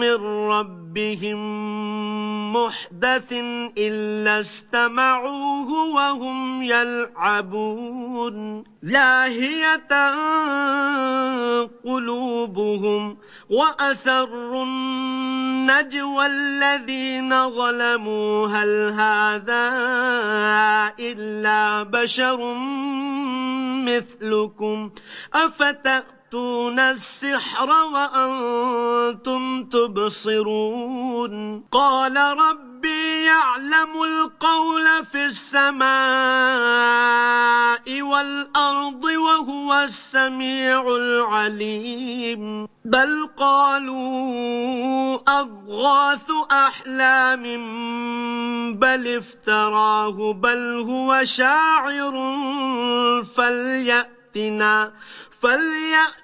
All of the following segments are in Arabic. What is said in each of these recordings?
من ربهم محدث إلا استمعوه وهم يلعبون. لاهية قلوبهم وأسروا النجوى الذين ظلموا. هل هذا إلا بشر مثلكم؟ أفتأ تأتون السحر وأنتم تبصرون قال ربي يعلم القول في السماء والأرض وهو السميع العليم بل قالوا أضغاث أحلام بل افتراه بل هو شاعر فليأتنا فليأتنا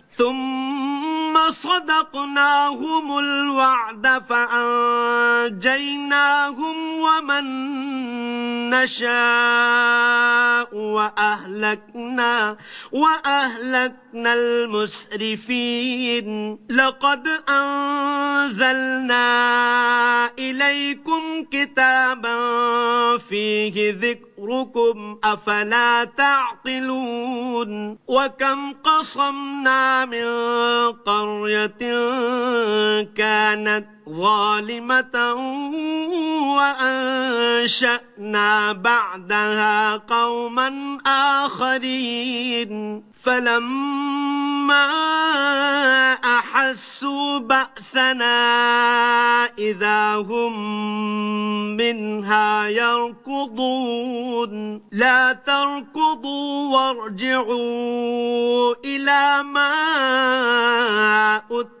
ثم صدقناهم الوعد فأنجيناهم ومن نشاء وأهلكنا وأهلكنا المسرفين. لقد أنزلنا إليكم كتابا فيه ذكركم أفلا تعقلون. وكم قصمنا من قرية كانت ظالمة وأنشأنا بعدها قوما آخرين فلما أحسوا بأسنا إذا هم منها يركضون لا تركضوا وارجعوا إلى ما أتوا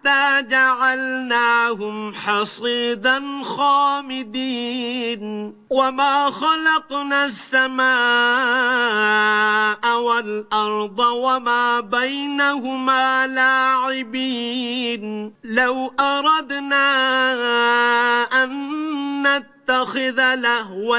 حتى جعلناهم حصيدا خامدين. وما خلقنا السماء والأرض وما بينهما لاعبين. لو أردنا أن نتخذ لهوا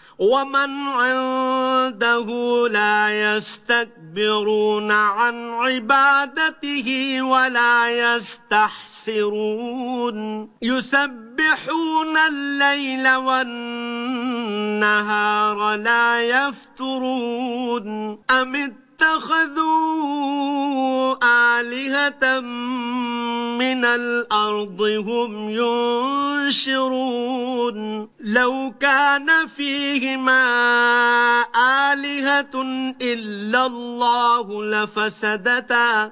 ومن عنده لا يستكبرون عن عبادته ولا يستحسرون. يسبحون الليل والنهار لا يفترون. أم اتخذوا آلهة من الأرض هم ينشرون. لو كان فيهما آلهة إلا الله لفسدتا.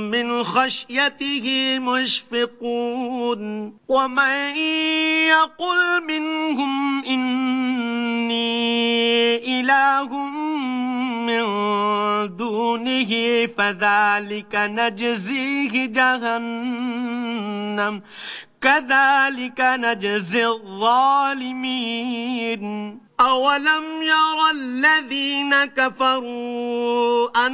من خشيته مشفقون. ومن يقل منهم إني إله من دونه فذلك نجزيه جهنم. كذلك نجزي الظالمين. أولم ير الذين كفروا أن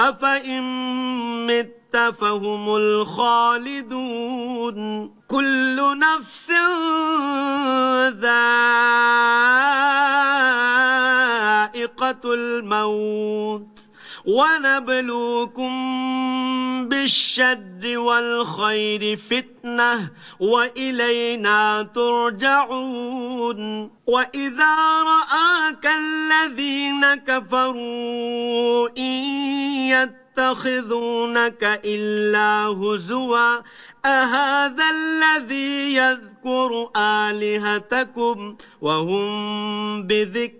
أفإن مت فهم الخالدون. كل نفس ذائقة الموت. ونبلوكم بالشر والخير فتنة وإلينا ترجعون وإذا رآك الذين كفروا إن يتخذونك إلا هزوا أهذا الذي يذكر آلهتكم وهم بذكر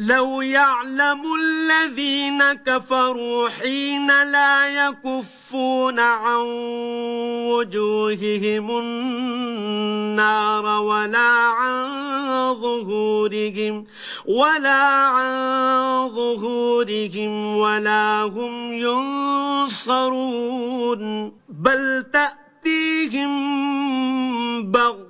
لو يعلم الذين كفروا حين لا يكفون عن وجوههم النار ولا عن ظهورهم ولا عن ظهورهم ولا هم ينصرون بل تأتيهم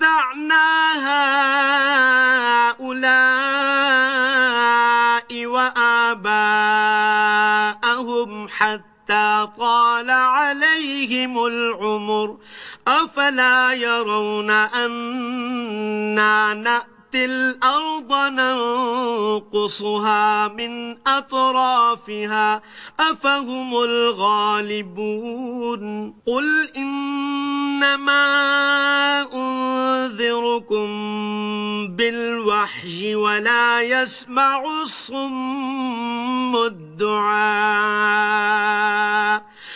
متعنا هؤلاء وآباءهم حتى طال عليهم العمر. أفلا يرون أنا نأتي الأرض ننقصها من أطرافها أفهم الغالبون؟ قل إنما أنذركم بالوحي ولا يسمع الصم الدعاء.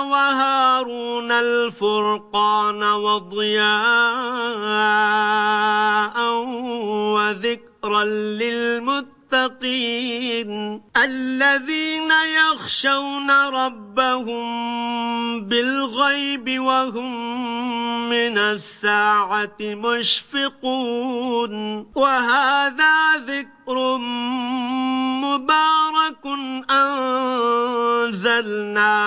وهارون الفرقان وضياء وذكرا للمتقين الذين يخشون ربهم بالغيب وهم من الساعة مشفقون. وهذا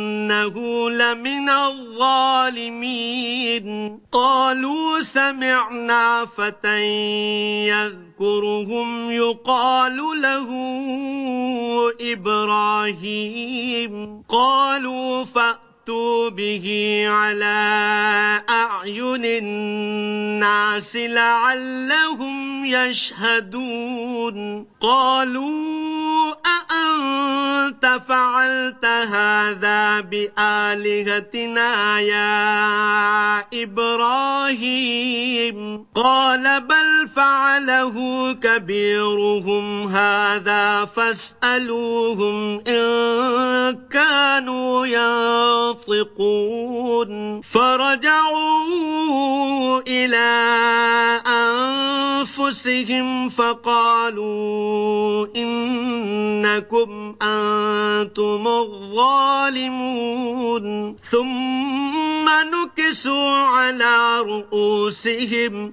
إنه لمن الظالمين. قالوا سمعنا فتى يذكرهم يقال له إبراهيم. قالوا فأتوا به على أعين الناس لعلهم يشهدون. قالوا أأنت فعلت هذا بآلهتنا يا إبراهيم. قال بل فعله كبيرهم هذا فاسألوهم إن كانوا ينطقون. فرجعوا إلى أنفسهم فقالوا إنكم أنتم الظالمون. ثم نكسوا على رؤوسهم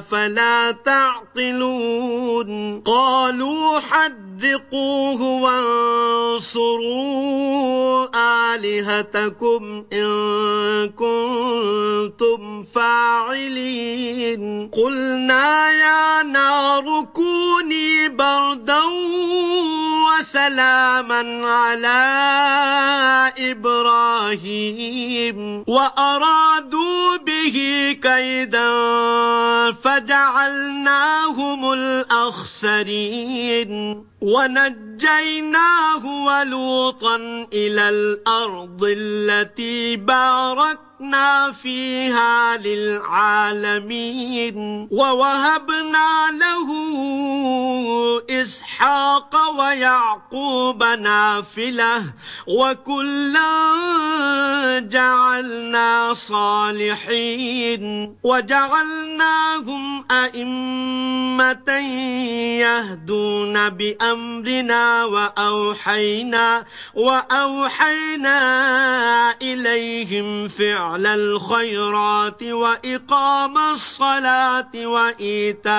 أفلا تعقلون. قالوا حرقوه وانصروا آلهتكم إن كنتم فاعلين. قلنا يا نار كوني بردا وسلاما على إبراهيم. وأرادوا به كيدا فجعلناهم الأخسرين. ونجيناه ولوطا إلى الأرض التي باركنا فيها للعالمين ووهبنا له إسحاق ويعقوب نافلة وكلا جعلنا صالحين وجعلناهم أئمة يهدون بأمرنا وأوحينا وأوحينا إليهم فعل الخيرات وإقام الصلاة وإيتاء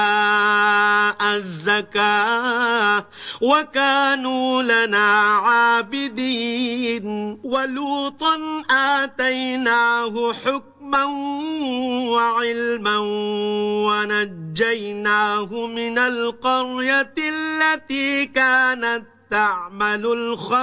الزكاة وكانوا لنا عابدين ولوطا آتيناه حكما وعلما ونجيناه من القرية التي كانت تعمل الخبائث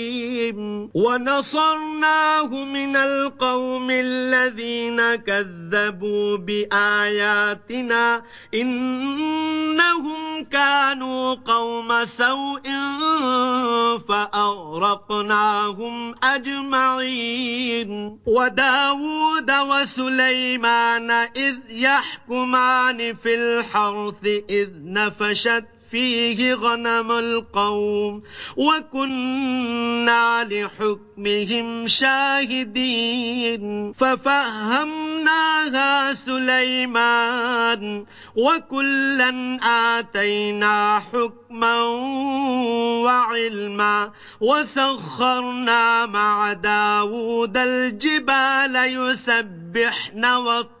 ونصرناه من القوم الذين كذبوا بآياتنا إنهم كانوا قوم سوء فأغرقناهم أجمعين. وداود وسليمان إذ يحكمان في الحرث إذ نفشت فيه غنم القوم وكنا لحكمهم شاهدين ففهمناها سليمان وكلا آتينا حكما وعلما وسخرنا مع داود الجبال يسبحن والطير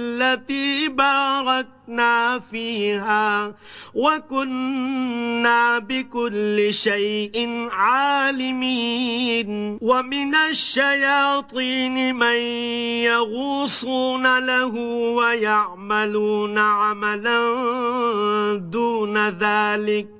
التي باركنا فيها وكنا بكل شيء عالمين. ومن الشياطين من يغوصون له ويعملون عملا دون ذلك.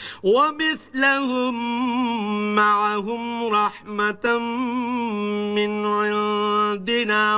ومثلهم معهم رحمة من عندنا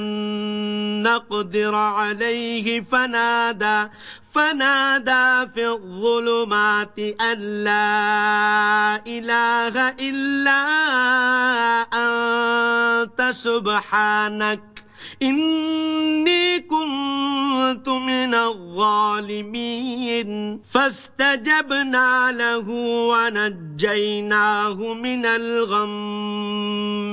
نقدر عليه فنادى فنادى في الظلمات أن لا إله إلا أنت سبحانك إني كنت من الظالمين. فاستجبنا له ونجيناه من الغم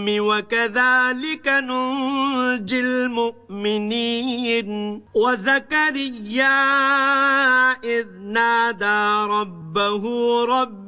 وكذلك ننجي المؤمنين. وزكريا إذ نادى ربه رب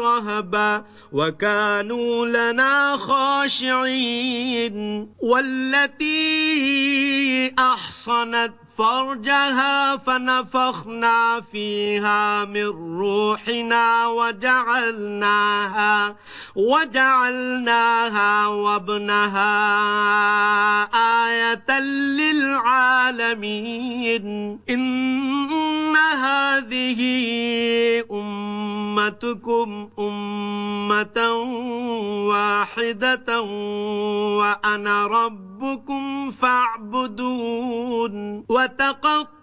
ورهبا وكانوا لنا خاشعين والتي أحصنت فرجها فنفخنا فيها من روحنا وجعلناها وجعلناها وابنها آية للعالمين. إن هذه أمتكم أمة واحدة وأنا ربكم فاعبدون. تقط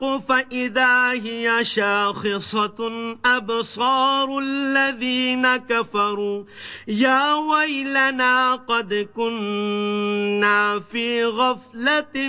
فإذا هي شاخصة أبصار الذين كفروا. يا ويلنا قد كنا في غفلة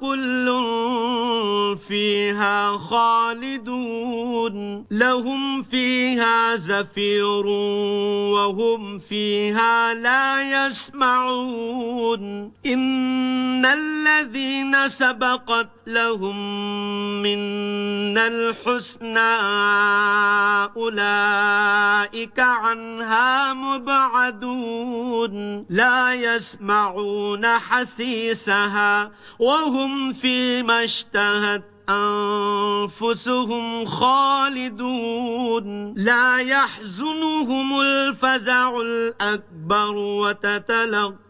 وكل فيها خالدون. لهم فيها زفير وهم فيها لا يسمعون. إن الذين سبقت لهم منا الحسنى أولئك عنها مبعدون. لا يسمعون حسيسها وهم فيما اشتهت أنفسهم خالدون. لا يحزنهم الفزع الأكبر وتتلقى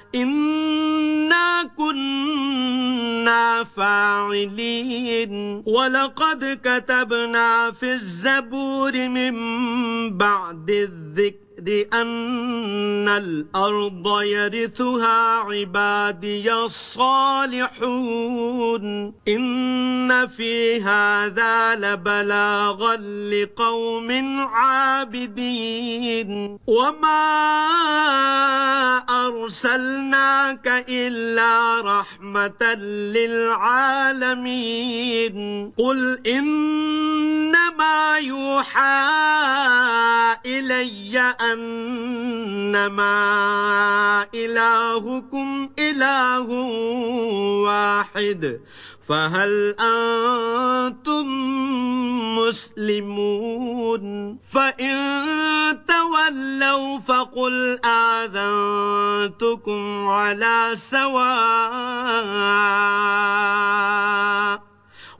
إنا كنا فاعلين ولقد كتبنا في الزبور من بعد الذكر أن الأرض يرثها عبادي الصالحون. إن في هذا لبلاغا لقوم عابدين. وما أرسلناك إلا رحمة للعالمين. قل إنما يوحى إلي أنما إلهكم إله واحد فهل أنتم مسلمون؟ فإن تولوا فقل آذنتكم على سواء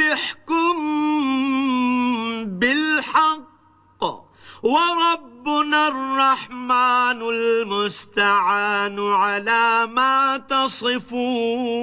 احكم بالحق وربنا الرحمن المستعان على ما تصفون.